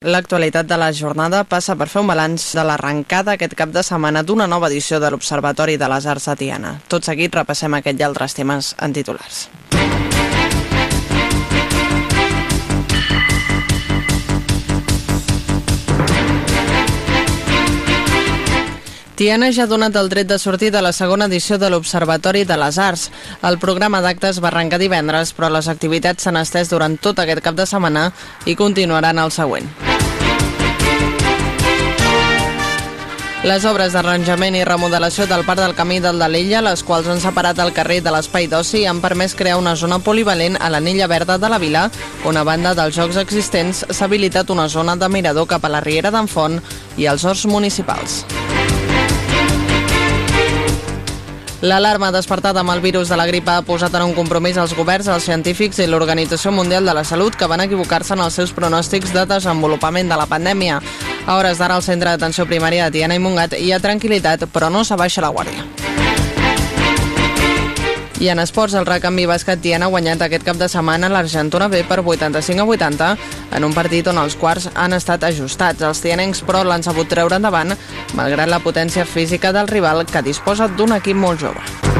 L'actualitat de la jornada passa per fer un balanç de l'arrencada aquest cap de setmana d'una nova edició de l'Observatori de les Arts a Tiana. Tot seguit repassem aquest i altres temes en titulars. Tiana ja ha donat el dret de sortir de la segona edició de l'Observatori de les Arts. El programa d'actes va arrencar divendres, però les activitats s'han estès durant tot aquest cap de setmana i continuaran el següent. Les obres d'arranjament i remodelació del Parc del Camí del Dalella, les quals han separat el carrer de l'espai d'oci, han permès crear una zona polivalent a l'anella verda de la vila, on a banda dels jocs existents s'ha habilitat una zona de mirador cap a la Riera d'en Font i els horts municipals. L'alarma despertada amb el virus de la grip ha posat en un compromís als governs, els científics i l'Organització Mundial de la Salut que van equivocar-se en els seus pronòstics de desenvolupament de la pandèmia. A hores d'ara al centre d'atenció primària de Tiana i Montgat hi ha tranquil·litat, però no s'abaixa la guàrdia. I en esports, el recanvi bàsquet Tiana ha guanyat aquest cap de setmana l'Argentona B per 85 a 80 en un partit on els quarts han estat ajustats. Els tianencs, però, l'han sabut treure endavant malgrat la potència física del rival que disposa d'un equip molt jove.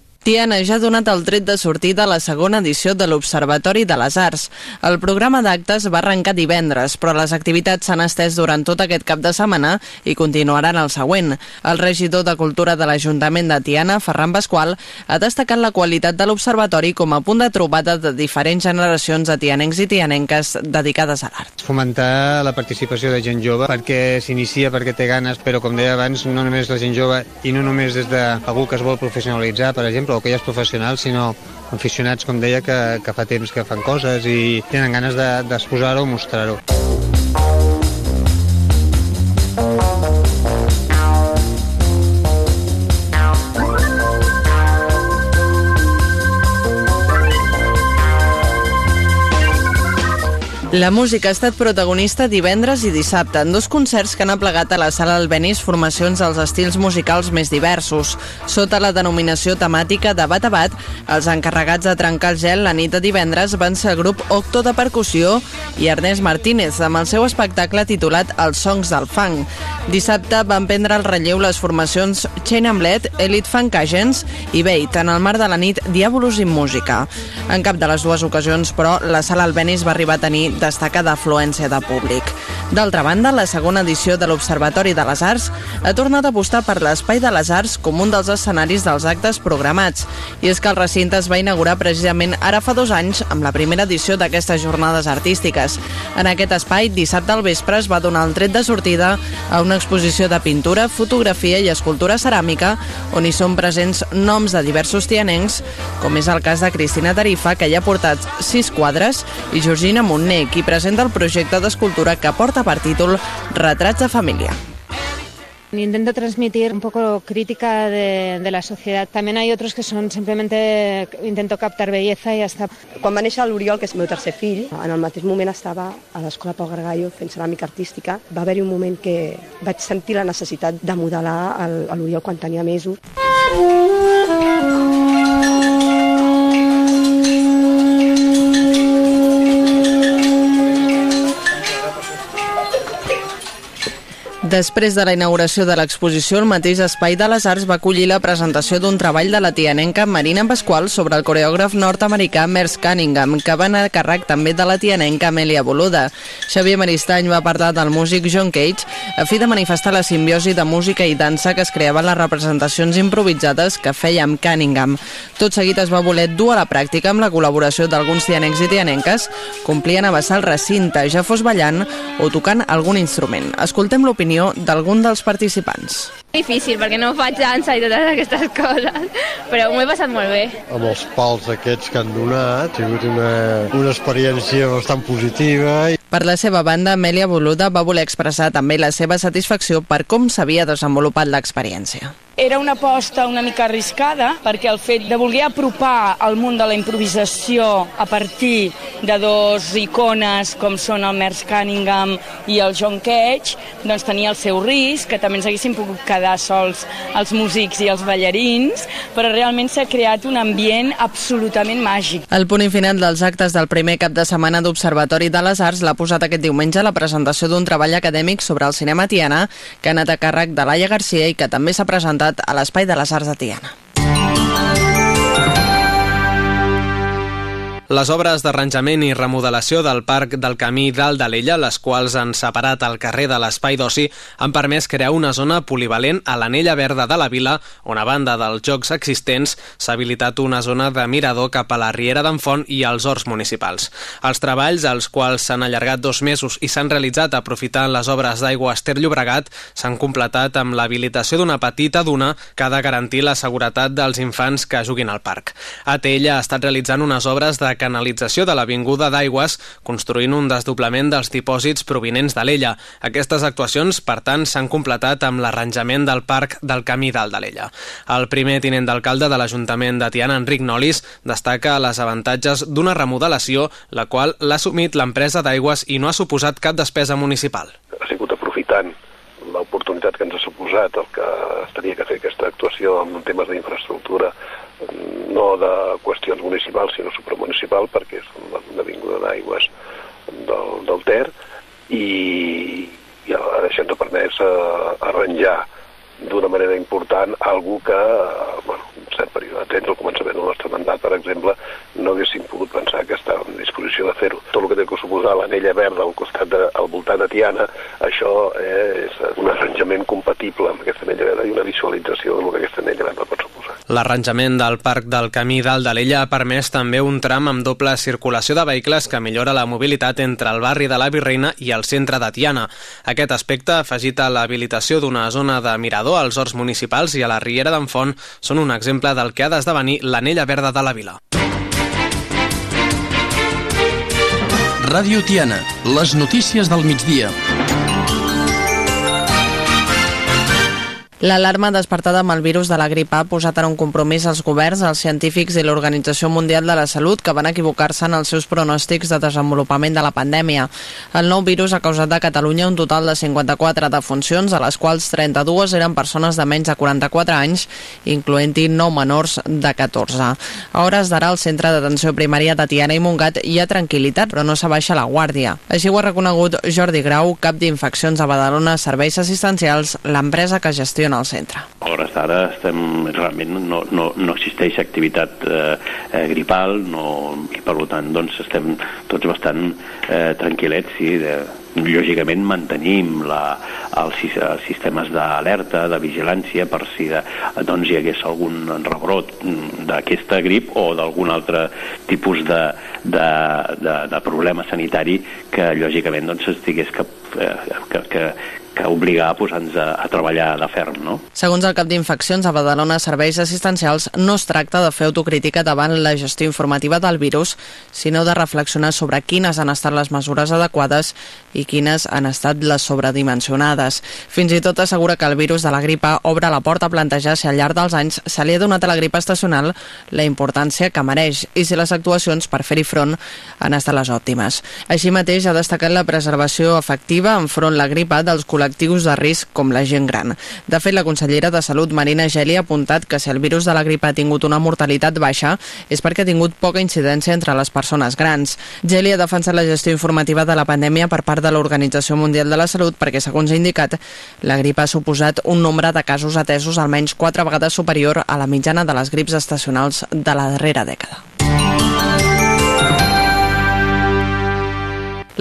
Tiana ja ha donat el tret de sortida a la segona edició de l'Observatori de les Arts. El programa d'actes va arrencar divendres, però les activitats s'han estès durant tot aquest cap de setmana i continuaran el següent. El regidor de Cultura de l'Ajuntament de Tiana, Ferran Pasqual, ha destacat la qualitat de l'Observatori com a punt de trobada de diferents generacions de tianencs i tianenques dedicades a l'art. Fomentar la participació de gent jove perquè s'inicia, perquè té ganes, però com deia abans, no només la gent jove i no només des d'algú que es vol professionalitzar, per exemple, o que ja és professional, sinó aficionats, com deia, que, que fa temps que fan coses i tenen ganes d'exposar-ho de, mostrar-ho. La música ha estat protagonista divendres i dissabte en dos concerts que han aplegat a la sala Albenis formacions dels estils musicals més diversos. Sota la denominació temàtica de Bat a Bat, els encarregats de trencar el gel la nit de divendres van ser el grup Octo de Percussió i Ernest Martínez amb el seu espectacle titulat Els Songs del Fang. Dissabte van prendre el relleu les formacions Chain Amlet, Elite Funk Agents i Bait en el mar de la nit Diabolus in Música. En cap de les dues ocasions, però, la sala Albenis va arribar a tenir destacada afluència de públic. D'altra banda, la segona edició de l'Observatori de les Arts ha tornat a apostar per l'Espai de les Arts com un dels escenaris dels actes programats. I és que el recinte es va inaugurar precisament ara fa dos anys amb la primera edició d'aquestes jornades artístiques. En aquest espai, dissabte al vespre es va donar el tret de sortida a una exposició de pintura, fotografia i escultura ceràmica on hi són presents noms de diversos tianencs, com és el cas de Cristina Tarifa, que ja ha portat sis quadres, i Georgina Montner, qui presenta el projecte d'escultura que porta per títol Retrats de família. Intento transmitir un poco crítica de, de, la sociedad. También hay otros que son simplemente intento captar belleza i ja està. Quan va néixer l'Oriol, que és el meu tercer fill, en el mateix moment estava a l'Escola Pau Gargallo fent ceràmica artística. Va haver-hi un moment que vaig sentir la necessitat de modelar l'Oriol quan tenia mesos. Després de la inauguració de l'exposició, el mateix Espai de les Arts va acollir la presentació d'un treball de la tianenca Marina Pasqual sobre el coreògraf nord-americà Merce Cunningham, que va anar a càrrec també de la tianenca Amelia Boluda. Xavier Maristany va parlar del músic John Cage a fi de manifestar la simbiosi de música i dansa que es creaven les representacions improvisades que feia amb Cunningham. Tot seguit es va voler dur a la pràctica amb la col·laboració d'alguns tianencs i tianenques, complien a vessar el recinte, ja fos ballant o tocant algun instrument. Escoltem l'opinió l'opinió d'algun dels participants. Difícil, perquè no faig dansa i totes aquestes coses, però m'ho he passat molt bé. Amb els pals aquests que han donat, ha sigut una, una experiència bastant positiva. Per la seva banda, Amèlia Boluda va voler expressar també la seva satisfacció per com s'havia desenvolupat l'experiència. Era una aposta una mica arriscada perquè el fet de voler apropar el món de la improvisació a partir de dos icones com són el Merce Cunningham i el John Cage, doncs tenia el seu risc, que també ens haguessin pogut quedar sols els músics i els ballarins, però realment s'ha creat un ambient absolutament màgic. El punt final dels actes del primer cap de setmana d'Observatori de les Arts l'ha posat aquest diumenge la presentació d'un treball acadèmic sobre el cinema Tiana que ha anat a càrrec de Laia Garcia i que també s'ha presentat a l'Espai de les Arts de Tiana. Les obres d'arranjament i remodelació del Parc del Camí dalt de l'Ella, les quals han separat el carrer de l'Espai d'Oci, han permès crear una zona polivalent a l'anella verda de la vila, on a banda dels jocs existents s'ha habilitat una zona de mirador cap a la Riera d'en Font i als horts municipals. Els treballs, als quals s'han allargat dos mesos i s'han realitzat aprofitant les obres d'aigua Ester Llobregat, s'han completat amb l'habilitació d'una petita duna que ha de garantir la seguretat dels infants que juguin al parc. Atella ha estat realitzant unes obres de canalització de l'Avinguda d'Aigües, construint un desdoblament dels dipòsits provinents de l'Ella. Aquestes actuacions, per tant, s'han completat amb l'arranjament del Parc del Camí dalt de l'Ella. El primer tinent d'alcalde de l'Ajuntament de Tiana, Enric Nolis, destaca les avantatges d'una remodelació, la qual l'ha assumit l'empresa d'aigües i no ha suposat cap despesa municipal. Ha sigut aprofitant l'oportunitat que ens ha suposat el que es tenia que fer aquesta actuació en temes d'infraestructura no de qüestions municipals, sinó supramunicipal, perquè és una avinguda d'aigües del, del Ter, i, i això ens ha permès uh, arranjar d'una manera important algú que, temps, al començament del nostre mandat, per exemple, no haguéssim pogut pensar que estava en disposició de fer-ho. Tot el que té que suposar l'anella verda al costat de, al voltant de Tiana, això és un arranjament compatible amb aquesta anella verda i una visualització del que aquesta anella verda pot suposar. L'arranjament del Parc del Camí dalt de l'Ella ha permès també un tram amb doble circulació de vehicles que millora la mobilitat entre el barri de la Virreina i el centre de Tiana. Aquest aspecte, afegit a l'habilitació d'una zona de mirador als horts municipals i a la Riera d'en Font, són un exemple del que ha d'esdevenir l'anella verda de la vila. Ràdio Tiana, les notícies del migdia. L'alarma despertada amb el virus de la grip ha posat en un compromís als governs, els científics i l'Organització Mundial de la Salut que van equivocar-se en els seus pronòstics de desenvolupament de la pandèmia. El nou virus ha causat a Catalunya un total de 54 defuncions, a les quals 32 eren persones de menys de 44 anys, incloent-hi 9 menors de 14. A hores d'ara, al Centre d'Atenció Primària de Tiana i Montgat hi ha tranquil·litat, però no s'abaixa la guàrdia. Així ho ha reconegut Jordi Grau, cap d'infeccions a Badalona Serveis Assistencials, l'empresa que gestiona en el centre. A hores d'ara estem, realment no, no, no existeix activitat eh, eh, gripal no, i per tant doncs estem tots bastant eh, tranquil·lets sí, de, lògicament mantenim la, els, els sistemes d'alerta, de vigilància per si de, doncs, hi hagués algun rebrot d'aquesta grip o d'algun altre tipus de, de, de, de problema sanitari que lògicament doncs, estigués que, eh, que, que, que obligar a posar-nos a, a treballar de ferm, no? Segons el cap d'infeccions a Badalona Serveis Assistencials, no es tracta de fer autocrítica davant la gestió informativa del virus, sinó de reflexionar sobre quines han estat les mesures adequades i quines han estat les sobredimensionades. Fins i tot assegura que el virus de la gripa obre la porta a plantejar si al llarg dels anys se li ha donat a la gripa estacional la importància que mereix i si les actuacions per fer-hi front han estat les òptimes. Així mateix ha destacat la preservació efectiva enfront la gripa dels col·lectius col·lectius de risc com la gent gran. De fet, la consellera de Salut, Marina Geli, ha apuntat que si el virus de la grip ha tingut una mortalitat baixa és perquè ha tingut poca incidència entre les persones grans. Geli ha defensat la gestió informativa de la pandèmia per part de l'Organització Mundial de la Salut perquè, segons ha indicat, la grip ha suposat un nombre de casos atesos almenys quatre vegades superior a la mitjana de les grips estacionals de la darrera dècada.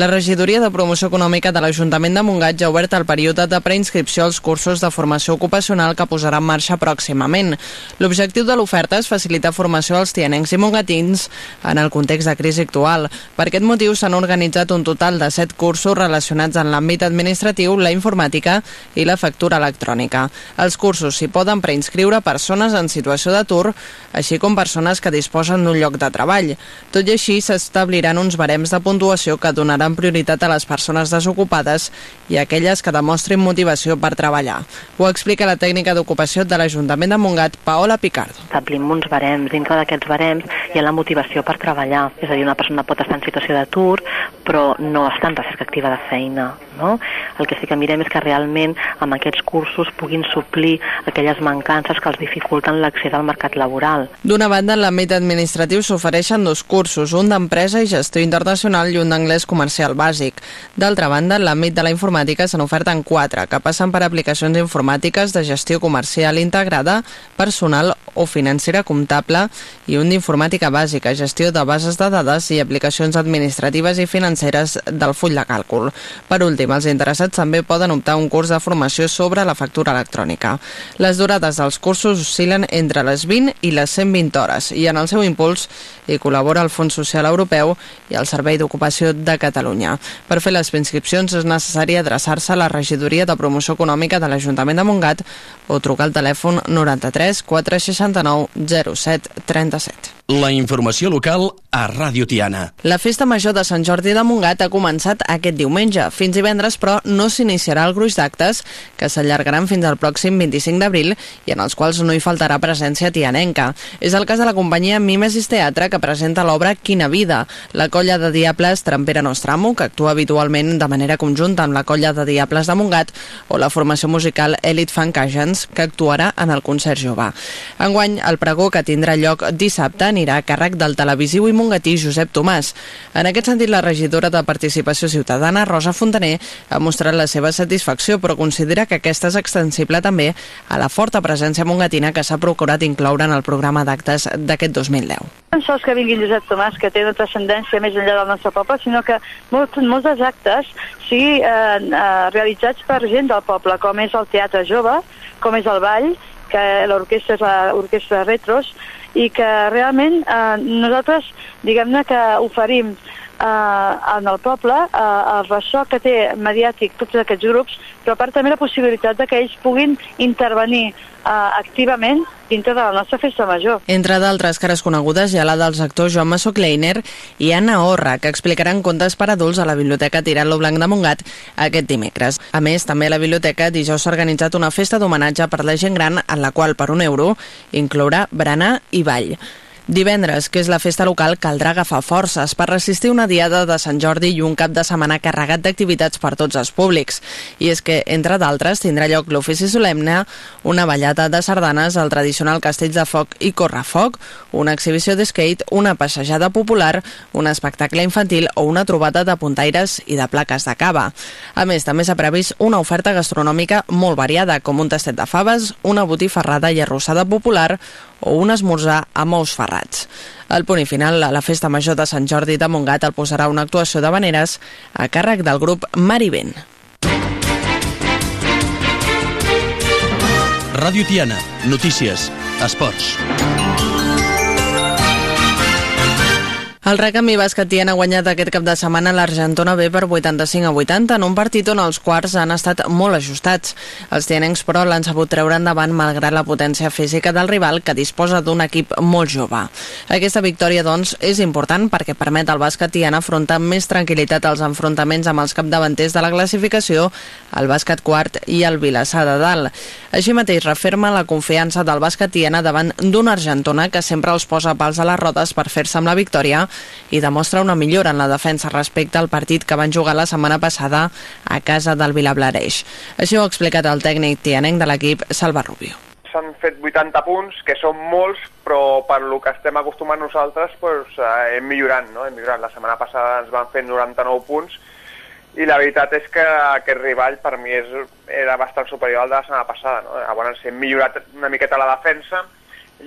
La regidoria de promoció econòmica de l'Ajuntament de Montgat ja ha obert el període de preinscripció als cursos de formació ocupacional que posarà en marxa pròximament. L'objectiu de l'oferta és facilitar formació als tianencs i mongatins en el context de crisi actual. Per aquest motiu s'han organitzat un total de 7 cursos relacionats en l'àmbit administratiu, la informàtica i la factura electrònica. Els cursos s'hi poden preinscriure persones en situació d'atur, així com persones que disposen d'un lloc de treball. Tot i així, s'establiran uns barems de puntuació que donaran donaran prioritat a les persones desocupades i a aquelles que demostrin motivació per treballar. Ho explica la tècnica d'ocupació de l'Ajuntament de Montgat, Paola Picardo. Establim uns barems. Dintre d'aquests barems hi ha la motivació per treballar. És a dir, una persona pot estar en situació d'atur, però no està en recerca activa de feina. No? El que sí que mirem és que realment amb aquests cursos puguin suplir aquelles mancances que els dificulten l'accés al mercat laboral. D'una banda, en l'àmbit administratiu s'ofereixen dos cursos, un d'empresa i gestió internacional i un d'anglès comercial bàsic. D'altra banda, en l'àmbit de la informàtica se n'oferten quatre, que passen per aplicacions informàtiques de gestió comercial integrada, personal o financera comptable i un d'informàtica bàsica, gestió de bases de dades i aplicacions administratives i financeres del full de càlcul. Per últim, els interessats també poden optar un curs de formació sobre la factura electrònica. Les durades dels cursos oscil·len entre les 20 i les 120 hores i en el seu impuls hi col·labora el Fons Social Europeu i el Servei d'Ocupació de Catalunya. Per fer les inscripcions és necessari adreçar-se a la Regidoria de Promoció Econòmica de l'Ajuntament de Montgat o trucar al telèfon 93 469 07 37. La informació local a Ràdio Tiana. La festa major de Sant Jordi de Montgat ha començat aquest diumenge. Fins divendres, però, no s'iniciarà el gruix d'actes que s'allargaran fins al pròxim 25 d'abril i en els quals no hi faltarà presència tianenca. És el cas de la companyia Mimesis Teatre que presenta l'obra Quina vida, la colla de Diables Trampera Nostramo, que actua habitualment de manera conjunta amb la colla de Diables de Montgat, o la formació musical Elite Funk Agents, que actuarà en el concert jove. Enguany, el pregó que tindrà lloc dissabte anirà a càrrec del televisiu i mongatí Josep Tomàs. En aquest sentit, la regidora de Participació Ciutadana, Rosa Fontaner, ha mostrat la seva satisfacció, però considera que aquesta és extensible també a la forta presència mongatina que s'ha procurat incloure en el programa d'actes d'aquest 2010. No sols que vingui Josep Tomàs, que té una transcendència més enllà del nostre poble, sinó que molts, molts dels actes siguin eh, eh, realitzats per gent del poble, com és el teatre jove, com és el ball, que l'orquestra és l'orquestra Retros, i que realment eh, nosaltres, diguem-ne que oferim eh, en el poble eh, el ressò que té mediàtic tots aquests grups, però a part també la possibilitat de que ells puguin intervenir eh, activament dintre de la nostra festa major. Entre d'altres cares conegudes hi ha la dels actors Joan Massó Kleiner i Anna Orra, que explicaran contes per adults a la Biblioteca Tirant-lo Blanc de Montgat aquest dimecres. A més, també a la biblioteca dijous s'ha organitzat una festa d'homenatge per la gent gran en la qual, per un euro, inclourà berenar i ball. Divendres, que és la festa local, caldrà agafar forces per resistir una diada de Sant Jordi i un cap de setmana carregat d'activitats per tots els públics. I és que, entre d'altres, tindrà lloc l'ofici solemne, una ballada de sardanes, el tradicional castell de foc i correfoc, una exhibició de skate, una passejada popular, un espectacle infantil o una trobada de puntaires i de plaques de cava. A més, també s'ha previst una oferta gastronòmica molt variada, com un tastet de faves, una botifarrada i arrossada popular o un esmorzar amb ous ferrats. El punt i final a la festa major de Sant Jordi de Montgat el posarà una actuació de veneres a càrrec del grup Marivent. Ràdio Tiana, notícies, esports. El recanvi basquetien ha guanyat aquest cap de setmana l'Argentona B per 85 a 80 en un partit on els quarts han estat molt ajustats. Els tianencs, però, l'han sabut treure endavant malgrat la potència física del rival que disposa d'un equip molt jove. Aquesta victòria, doncs, és important perquè permet al bàsquet tiana afrontar amb més tranquil·litat els enfrontaments amb els capdavanters de la classificació, el bàsquet quart i el Vilassar de Dalt. Així mateix referma la confiança del bàsquet tiana davant d'una Argentona que sempre els posa pals a les rodes per fer-se amb la victòria i demostra una millora en la defensa respecte al partit que van jugar la setmana passada a casa del Vilablareix. Així ho ha explicat el tècnic tianenc de l'equip, Salva Rubio. S'han fet 80 punts, que són molts, però per lo que estem acostumant nosaltres pues, eh, hem millorat, no? hem millorat. La setmana passada ens van fer 99 punts i la veritat és que aquest rival per mi és, era bastant superior al de la setmana passada. No? Llavors hem millorat una miqueta la defensa,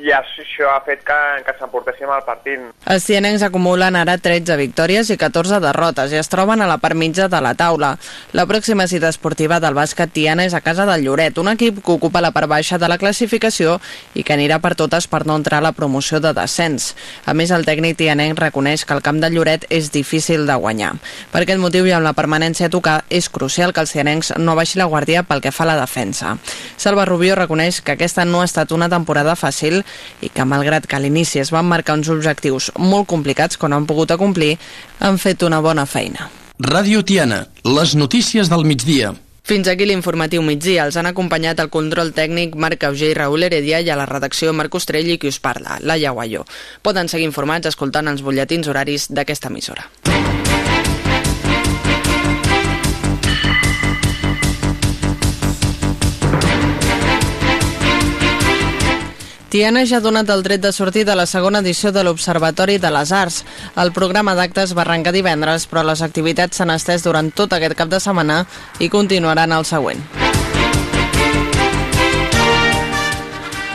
i això ha fet que, que s'emportéssim al partit. Els tianencs acumulen ara 13 victòries i 14 derrotes i es troben a la part mitja de la taula. La pròxima cita esportiva del bàsquet Tiana és a casa del Lloret, un equip que ocupa la part baixa de la classificació i que anirà per totes per no entrar a la promoció de descens. A més, el tècnic tianenc reconeix que el camp del Lloret és difícil de guanyar. Per aquest motiu i amb la permanència a tocar, és crucial que els tianencs no baixi la guàrdia pel que fa a la defensa. Salva Rubio reconeix que aquesta no ha estat una temporada fàcil i que malgrat que a l'inici es van marcar uns objectius molt complicats que no han pogut acomplir, han fet una bona feina. Ràdio Tiana, les notícies del migdia. Fins aquí l'informatiu migdia. Els han acompanyat el control tècnic Marc Auger i Raül Heredia i a la redacció Marc Ostrell i qui us parla, Laia Guaió. Poden seguir informats escoltant els butlletins horaris d'aquesta emissora. Tiana ja ha donat el dret de sortir de la segona edició de l'Observatori de les Arts. El programa d'actes va arrencar divendres, però les activitats s'han estès durant tot aquest cap de setmana i continuaran el següent.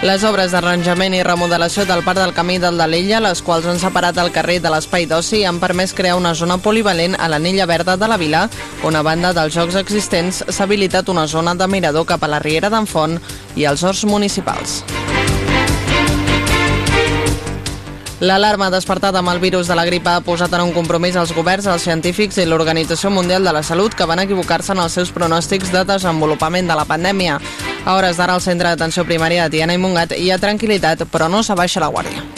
Les obres d'arranjament i remodelació del Parc del Camí del Dalella, les quals han separat el carrer de l'espai d'oci, han permès crear una zona polivalent a l'anella verda de la vila, on a banda dels jocs existents s'ha habilitat una zona de mirador cap a la Riera d'en Font i els horts municipals. L'alarma despertada amb el virus de la grip ha posat en un compromís als governs, els científics i l'Organització Mundial de la Salut que van equivocar-se en els seus pronòstics de desenvolupament de la pandèmia. A hores d'ara al centre d'atenció primària de Tiana i Montgat hi ha tranquil·litat, però no s'abaixa la guàrdia.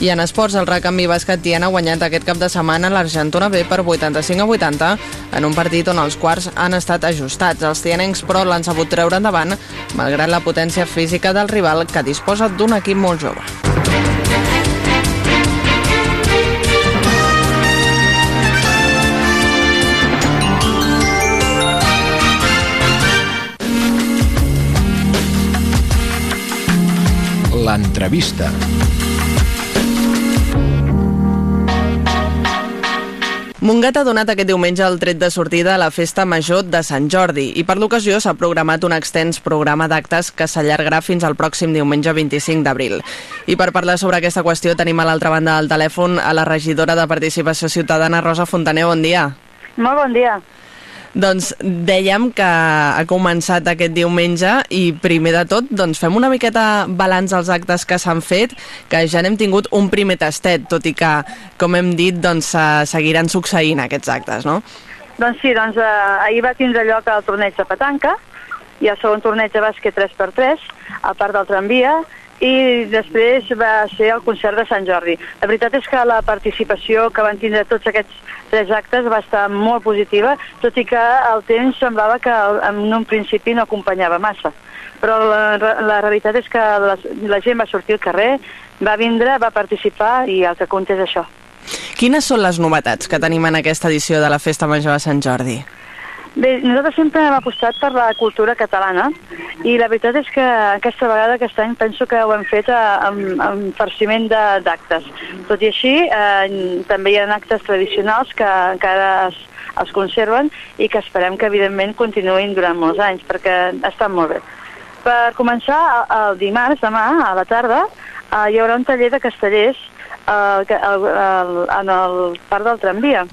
I en esports, el recanvi bàsquet Tiana ha guanyat aquest cap de setmana l'Argentona B per 85 a 80 en un partit on els quarts han estat ajustats. Els tianencs, però, l'han sabut treure endavant malgrat la potència física del rival que disposa d'un equip molt jove. L'entrevista. Montgat ha donat aquest diumenge el tret de sortida a la festa major de Sant Jordi i per l'ocasió s'ha programat un extens programa d'actes que s'allargarà fins al pròxim diumenge 25 d'abril. I per parlar sobre aquesta qüestió tenim a l'altra banda del telèfon a la regidora de Participació Ciutadana, Rosa Fontaner. Bon dia. Molt bon dia. Doncs dèiem que ha començat aquest diumenge i primer de tot doncs fem una miqueta balanç als actes que s'han fet, que ja n'hem tingut un primer tastet, tot i que, com hem dit, doncs seguiran succeint aquests actes, no? Doncs sí, doncs eh, ahir va tindre lloc el torneig de petanca i el segon torneig de bàsquet 3x3 a part del tramvia i després va ser el concert de Sant Jordi. La veritat és que la participació que van tindre tots aquests tres actes va estar molt positiva, tot i que el temps semblava que en un principi no acompanyava massa. Però la, la realitat és que la, la gent va sortir al carrer, va vindre, va participar i el que compta és això. Quines són les novetats que tenim en aquesta edició de la Festa Major de Sant Jordi? Bé, nosaltres sempre hem apostat per la cultura catalana i la veritat és que aquesta vegada, aquest any, penso que ho hem fet amb, amb farciment d'actes. Tot i així, eh, també hi ha actes tradicionals que encara es, es conserven i que esperem que, evidentment, continuïn durant molts anys, perquè estan molt bé. Per començar, el dimarts, demà, a la tarda, eh, hi haurà un taller de castellers eh, en el parc del tramvia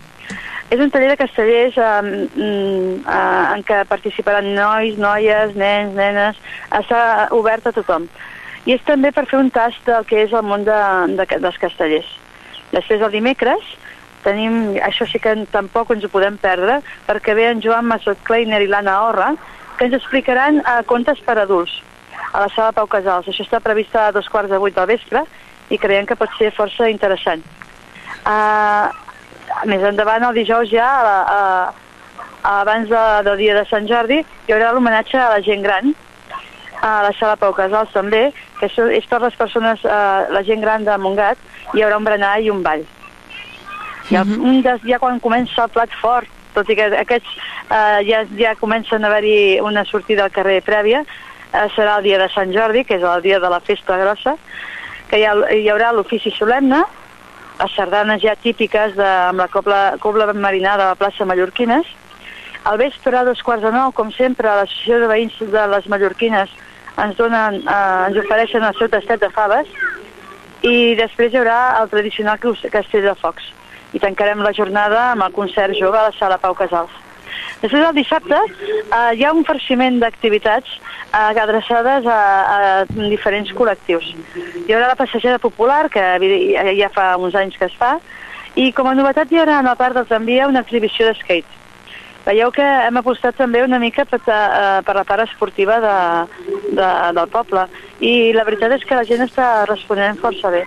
és un taller de castellers eh, eh, en què participaran nois, noies, nens, nenes, està obert a tothom. I és també per fer un tast del que és el món de, de, dels castellers. Després, el dimecres, tenim, això sí que tampoc ens ho podem perdre, perquè ve en Joan Massot Kleiner i l'Anna Orra, que ens explicaran eh, contes per adults a la sala Pau Casals. Això està prevista a dos quarts de vuit del vespre i creiem que pot ser força interessant. Uh, més endavant, el dijous ja, a, a, a, abans de, del dia de Sant Jordi, hi haurà l'homenatge a la gent gran, a la sala Pau Casals també, que és, és per les persones, eh, la gent gran de Montgat, hi haurà un berenar i un ball. I el, mhm. un des, ja quan comença el plat fort, tot i que aquests eh, ja, ja comencen a haver-hi una sortida al carrer prèvia, eh, serà el dia de Sant Jordi, que és el dia de la festa grossa, que hi, ha, hi haurà l'ofici solemne, les sardanes ja típiques de, amb la cobla, cobla marinada a la plaça Mallorquines. Al vespre, a dos quarts de nou, com sempre, a l'Associació de Veïns de les Mallorquines ens, donen, eh, ens ofereixen el seu tastet de faves i després hi haurà el tradicional castell de focs. I tancarem la jornada amb el concert jove a la sala Pau Casals. Després el dissabte eh, hi ha un farciment d'activitats eh, adreçades a, a diferents col·lectius. Hi haurà la passejada popular, que ja fa uns anys que es fa, i com a novetat hi haurà a la part del tramvia una exhibició de skate. Veieu que hem apostat també una mica per, uh, per la part esportiva de, de, del poble i la veritat és que la gent està responent força bé.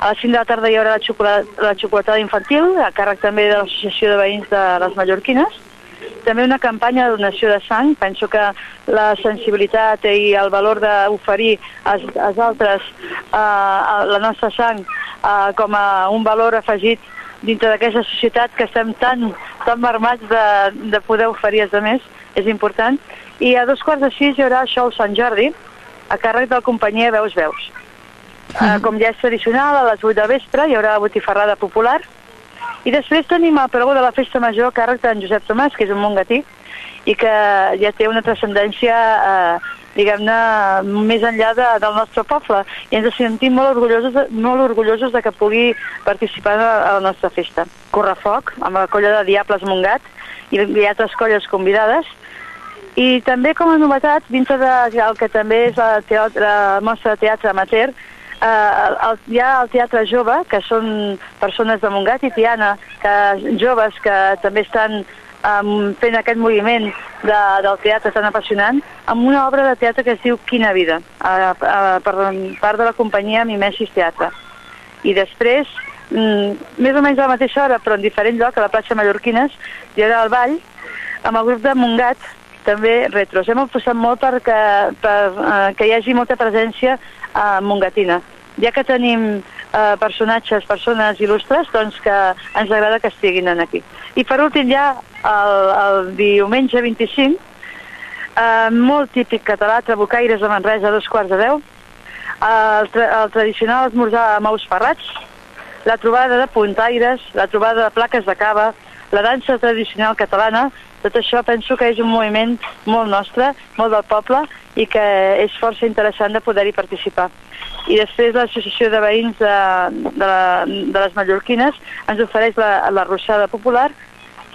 A les 5 de la tarda hi haurà la, xocolata, la xocolatada infantil, a càrrec també de l'Associació de Veïns de les Mallorquines. També una campanya de donació de sang. Penso que la sensibilitat i el valor d'oferir als, als altres eh, la nostra sang eh, com a un valor afegit dintre d'aquesta societat que estem tan, tan marmats de, de poder oferir als més, és important. I a dos quarts de sis hi haurà show Sant Jordi, a càrrec de la companyia Veus Veus. Uh, com ja és tradicional, a les 8 del vespre hi haurà botifarrada popular, i després tenim el pregó de la Festa Major a càrrec d'en Josep Tomàs, que és un mongatí, i que ja té una transcendència, eh, diguem-ne, més enllà de, del nostre poble. I ens sentim molt orgullosos, de, molt orgullosos de que pugui participar a, a la nostra festa. Correfoc, amb la colla de Diables Mongat, i ha altres colles convidades, i també com a novetat, dintre del que també és la, teatre, la mostra de teatre amateur, eh, el, hi ha el Teatre Jove, que són persones de Montgat i Tiana, que, joves que també estan um, fent aquest moviment de, del teatre tan apassionant, amb una obra de teatre que es diu Quina vida, a, a, per part de la companyia Mimesis Teatre. I després, mm, més o menys a la mateixa hora, però en diferent lloc, a la plaça Mallorquines, hi haurà el ball, amb el grup de Montgat, també retros. Hem apostat molt perquè, per eh, que hi hagi molta presència eh, mongatina. Ja que tenim eh, personatges, persones il·lustres, doncs que ens agrada que estiguin aquí. I per últim ja, el, el diumenge 25, eh, molt típic català, Trabucaires de Manresa a dos quarts de deu, el, tra el tradicional esmorzar amb ous ferrats, la trobada de puntaires, la trobada de plaques de cava, la dansa tradicional catalana, tot això penso que és un moviment molt nostre, molt del poble, i que és força interessant de poder-hi participar. I després l'Associació de Veïns de, de, la, de les Mallorquines ens ofereix la, la Rossada Popular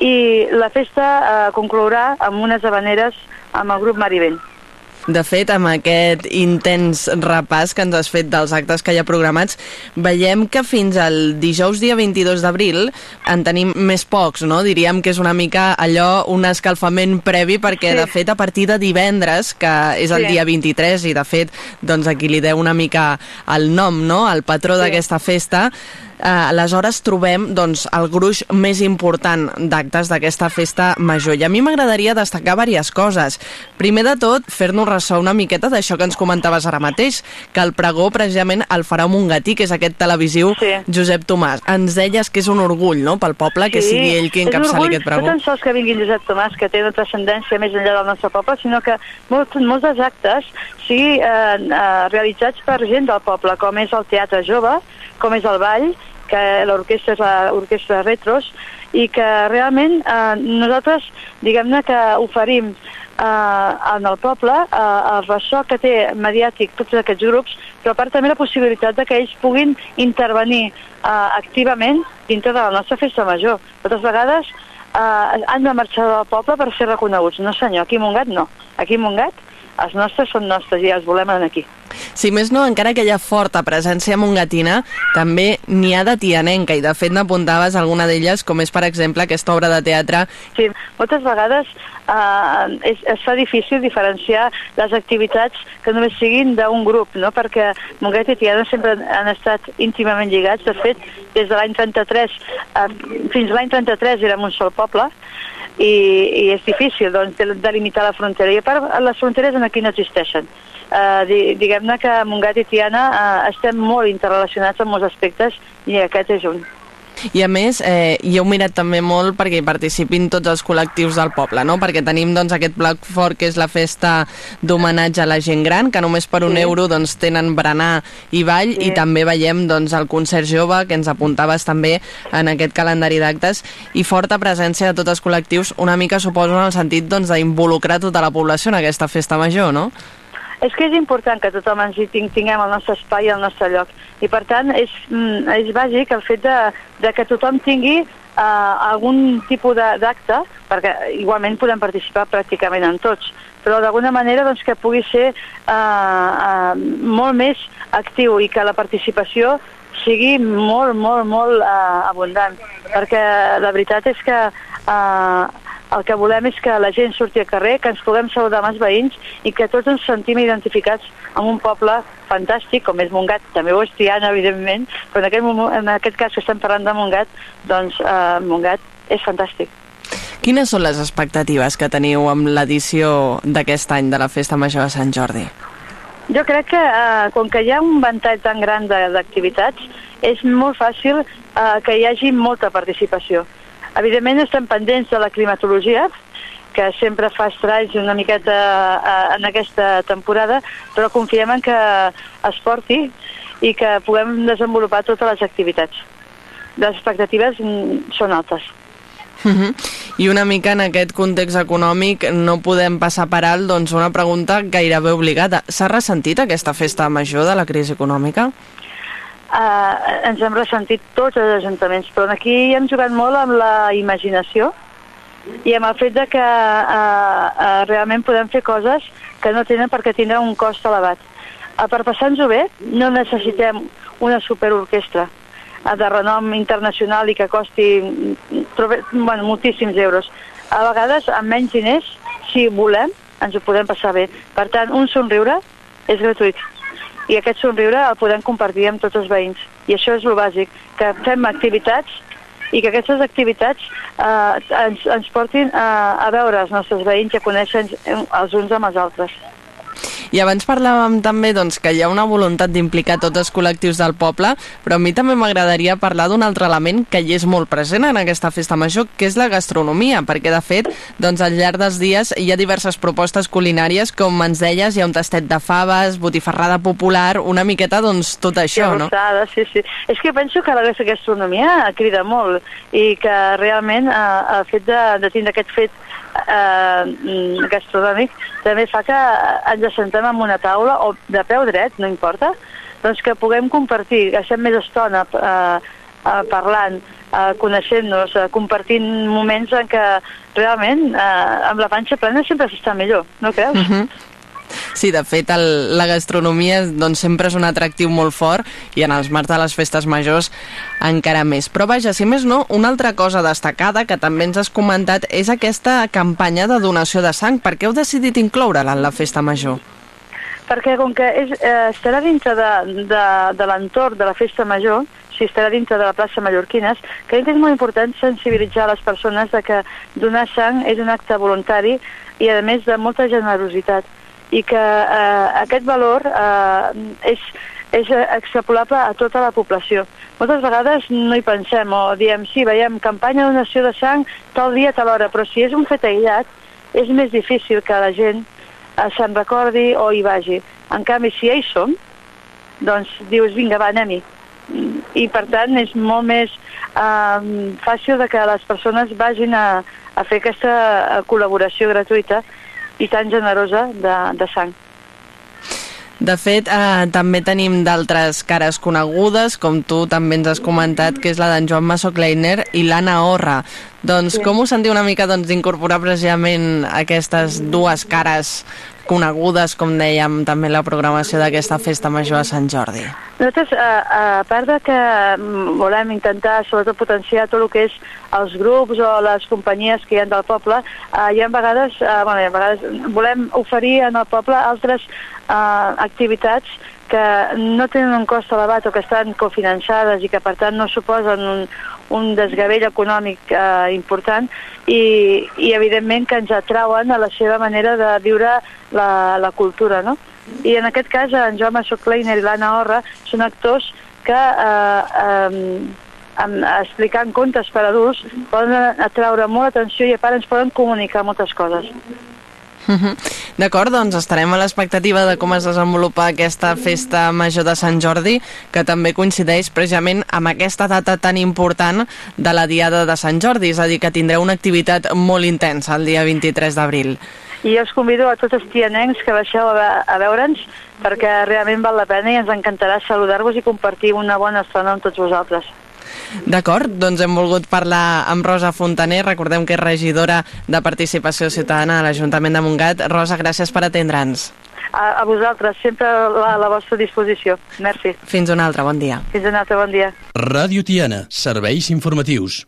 i la festa eh, conclourà amb unes habaneres amb el grup Marivent. De fet, amb aquest intens repàs que ens has fet dels actes que hi ha programats, veiem que fins al dijous dia 22 d'abril en tenim més pocs, no? Diríem que és una mica allò, un escalfament previ, perquè sí. de fet a partir de divendres, que és el sí. dia 23, i de fet doncs aquí li deu una mica el nom, no?, el patró sí. d'aquesta festa, eh, aleshores trobem doncs, el gruix més important d'actes d'aquesta festa major. I a mi m'agradaria destacar diverses coses. Primer de tot, fer-nos ressò una miqueta d'això que ens comentaves ara mateix, que el pregó precisament el farà un gatí, que és aquest televisiu sí. Josep Tomàs. Ens deies que és un orgull no?, pel poble, que sí, sigui ell qui encapçali aquest pregó. No tan sols que vingui Josep Tomàs, que té una transcendència més enllà del nostre poble, sinó que molts, molts dels actes siguin eh, eh, realitzats per gent del poble, com és el Teatre Jove, com és el ball, que l'orquestra és l'orquestra Retros, i que realment eh, nosaltres, diguem-ne que oferim eh, en el poble eh, el ressò que té mediàtic tots aquests grups, però a part també la possibilitat de que ells puguin intervenir eh, activament dintre de la nostra festa major. Moltes vegades eh, han de marxar del poble per ser reconeguts. No senyor, aquí a Montgat no. Aquí a Montgat els nostres són nostres i els volem aquí. Si més no, encara que hi ha forta presència mongatina, també n'hi ha de tianenca, i de fet n'apuntaves alguna d'elles, com és, per exemple, aquesta obra de teatre. Sí, moltes vegades eh, es, es fa difícil diferenciar les activitats que només siguin d'un grup, no? perquè Montgat i Tiana sempre han estat íntimament lligats. De fet, des de l'any 33, eh, fins l'any 33 érem un sol poble, i, i és difícil doncs, delimitar la frontera. I a part, les fronteres aquí no existeixen. Uh, diguem-ne que Montgat i Tiana uh, estem molt interrelacionats en molts aspectes i aquest és un. I a més, eh, hi heu mirat també molt perquè hi participin tots els col·lectius del poble, no? Perquè tenim doncs, aquest plat fort que és la festa d'homenatge a la gent gran, que només per un sí. euro doncs, tenen berenar i ball, sí. i també veiem doncs, el concert jove, que ens apuntaves també en aquest calendari d'actes, i forta presència de tots els col·lectius, una mica suposo en el sentit doncs, d'involucrar tota la població en aquesta festa major, no? És que és important que tothom ens hi tinguem el nostre espai i el nostre lloc. I per tant és, mm, és bàsic el fet de, de que tothom tingui uh, algun tipus d'acte, perquè igualment podem participar pràcticament en tots, però d'alguna manera doncs, que pugui ser uh, uh, molt més actiu i que la participació sigui molt, molt, molt uh, abundant. Perquè la veritat és que uh, el que volem és que la gent surti al carrer, que ens puguem saludar amb els veïns i que tots ens sentim identificats amb un poble fantàstic, com és Montgat, també ho és Tiana, evidentment, però en aquest, moment, en aquest cas que estem parlant de Montgat, doncs eh, Montgat és fantàstic. Quines són les expectatives que teniu amb l'edició d'aquest any de la Festa Major de Sant Jordi? Jo crec que, eh, com que hi ha un ventall tan gran d'activitats, és molt fàcil eh, que hi hagi molta participació. Evidentment estem pendents de la climatologia, que sempre fa estralls una miqueta eh, en aquesta temporada, però confiem en que es porti i que puguem desenvolupar totes les activitats. Les expectatives mm, són altes. Uh -huh. I una mica en aquest context econòmic no podem passar per alt doncs, una pregunta gairebé obligada. S'ha ressentit aquesta festa major de la crisi econòmica? Uh, ens hem ressentit tots els ajuntaments, però aquí hem jugat molt amb la imaginació i amb el fet de que uh, uh, realment podem fer coses que no tenen perquè tindran un cost elevat. Uh, per passar-nos-ho bé no necessitem una superorquestra uh, de renom internacional i que costi bueno, moltíssims euros. A vegades, amb menys diners, si volem, ens ho podem passar bé. Per tant, un somriure és gratuït i aquest somriure el podem compartir amb tots els veïns. I això és el bàsic, que fem activitats i que aquestes activitats eh, ens, ens portin a, a veure els nostres veïns i a conèixer els uns amb els altres. I abans parlàvem també doncs, que hi ha una voluntat d'implicar tots els col·lectius del poble, però a mi també m'agradaria parlar d'un altre element que hi és molt present en aquesta festa major, que és la gastronomia, perquè de fet doncs, al llarg dels dies hi ha diverses propostes culinàries, com ens deies, hi ha un tastet de faves, botifarrada popular, una miqueta doncs, tot això, no? Sí, sí. És que penso que la gastronomia crida molt i que realment eh, el fet de, de tindre aquest fet eh, gastronòmic també fa que ens assentem en una taula o de peu dret, no importa, doncs que puguem compartir, estem més estona eh, eh, parlant, eh, coneixent-nos, eh, compartint moments en què realment eh, amb la panxa plena sempre s'està millor, no creus? Uh -huh. Sí, de fet, el, la gastronomia doncs, sempre és un atractiu molt fort i en els marcs de les festes majors encara més. Però vaja, si més no, una altra cosa destacada que també ens has comentat és aquesta campanya de donació de sang. Per què heu decidit incloure-la en la festa major? Perquè com que és, eh, estarà dintre de, de, de l'entorn de la festa major, si estarà dintre de la plaça Mallorquines, crec que és molt important sensibilitzar les persones de que donar sang és un acte voluntari i a més de molta generositat i que eh, aquest valor eh, és, és extrapolable a tota la població. Moltes vegades no hi pensem o diem, sí, veiem campanya de donació de sang tal dia, tal hora, però si és un fet aïllat és més difícil que la gent eh, se'n recordi o hi vagi. En canvi, si ja hi som, doncs dius, vinga, va, anem-hi. I per tant és molt més eh, fàcil de que les persones vagin a, a fer aquesta col·laboració gratuïta i tan generosa de, de sang. De fet, eh, també tenim d'altres cares conegudes, com tu també ens has comentat, que és la d'en Joan Masso Kleiner i l'Anna Orra. Doncs sí. com us sentiu una mica doncs, d'incorporar doncs, precisament aquestes dues cares conegudes, com dèiem, també la programació d'aquesta festa major a Sant Jordi? Nosaltres, a, a part de que mm, volem intentar sobretot potenciar tot el que és els grups o les companyies que hi ha del poble, eh, hi ha vegades, eh, bueno, hi ha vegades volem oferir en el poble altres eh, activitats que no tenen un cost elevat o que estan cofinançades i que per tant no suposen un, un desgavell econòmic eh, important i, i evidentment que ens atrauen a la seva manera de viure la, la cultura, no? I en aquest cas en Joan Massó Kleiner i l'Anna Orra són actors que eh, eh, explicant contes per adults poden atraure molt atenció i a part ens poden comunicar moltes coses. D'acord, doncs estarem a l'expectativa de com es desenvolupa aquesta festa major de Sant Jordi, que també coincideix precisament amb aquesta data tan important de la Diada de Sant Jordi, és a dir, que tindreu una activitat molt intensa el dia 23 d'abril. I us convido a tots els tianencs que baixeu a veure'ns perquè realment val la pena i ens encantarà saludar-vos i compartir una bona estona amb tots vosaltres. D'acord, doncs hem volgut parlar amb Rosa Fontaner, recordem que és regidora de Participació Ciutadana a l'Ajuntament de Montgat. Rosa, gràcies per atendre'ns. A, a vosaltres, sempre a la vostra disposició. Merci. Fins un altre, bon dia. Fins un altre, bon dia. Ràdio Tiana, serveis informatius.